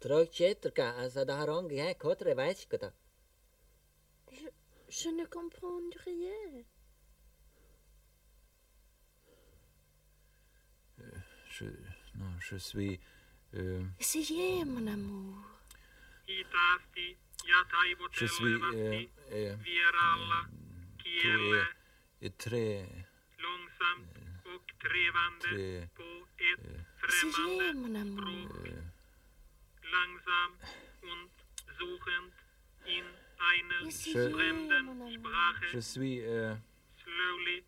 Trokchetrka, Sadaharong, hein, Kotre, Vaiskota. Je ne comprends rien. Je, non, je suis. euh, Essayez, mon amour. hitaasti ja je suis. Euh, taivuttelevasti euh, vieraalla tout kielellä est, est très. långsamt och trevande très. Euh, Langsam und suchend in eine fremden. Sprache. je suis. euh, slowly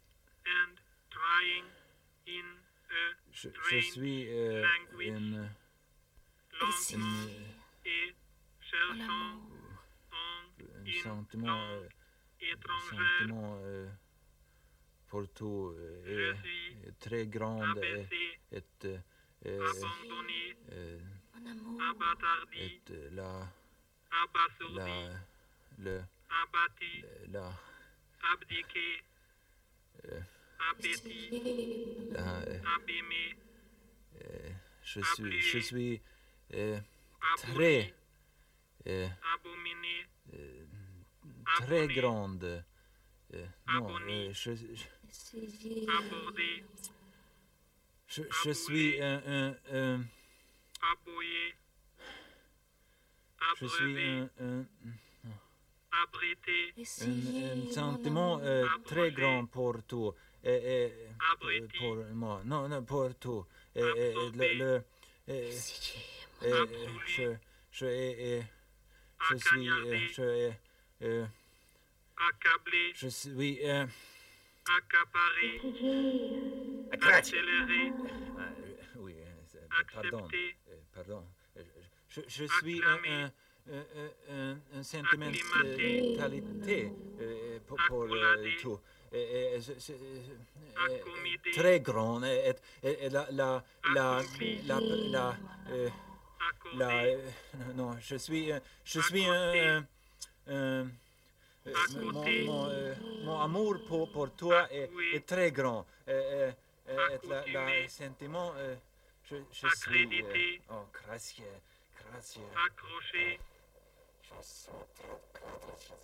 and trying in a je, je suis euh, une. Une, et cherchant un une sentiment. langue euh, étrangère. sentiment euh, pour tout Je euh, suis est, est très grand et, abaissé, est, euh, euh, abandonné, abattardi, la abasourdi, la le abattu, la abdiqué, euh, appétit, euh, abîmé, euh, je suis je suis euh, très euh, abominé, euh, très Abonné. grande. Euh, non euh, je, abordé, je, je suis un, un, un- je suis un, un, un, sentiment euh, très grand pour tout. Et, et, Abruti. pour moi. Non, non, pour tout. Et, et, Absorbé. le, le, je, je, et, et, je suis, euh, accagnardé, je, euh, euh, accablé, je suis, euh, accaparé, Accéléré, ah, euh, oui, euh, c'est- pardon, euh, pardon. Euh, Je, je suis un, Acclamé. un, un, un, un, un sentimentalité euh, pour, pour euh, tout. Euh, très grand. La, la, la, la, la, euh, euh, non, je suis, euh, je suis un, euh, mon, euh, amour pour, pour toi est très grand. La, la Accoutumé. sentiment, euh, je, je suis. Accrédité. euh, oh, accroché, Je suis très, très,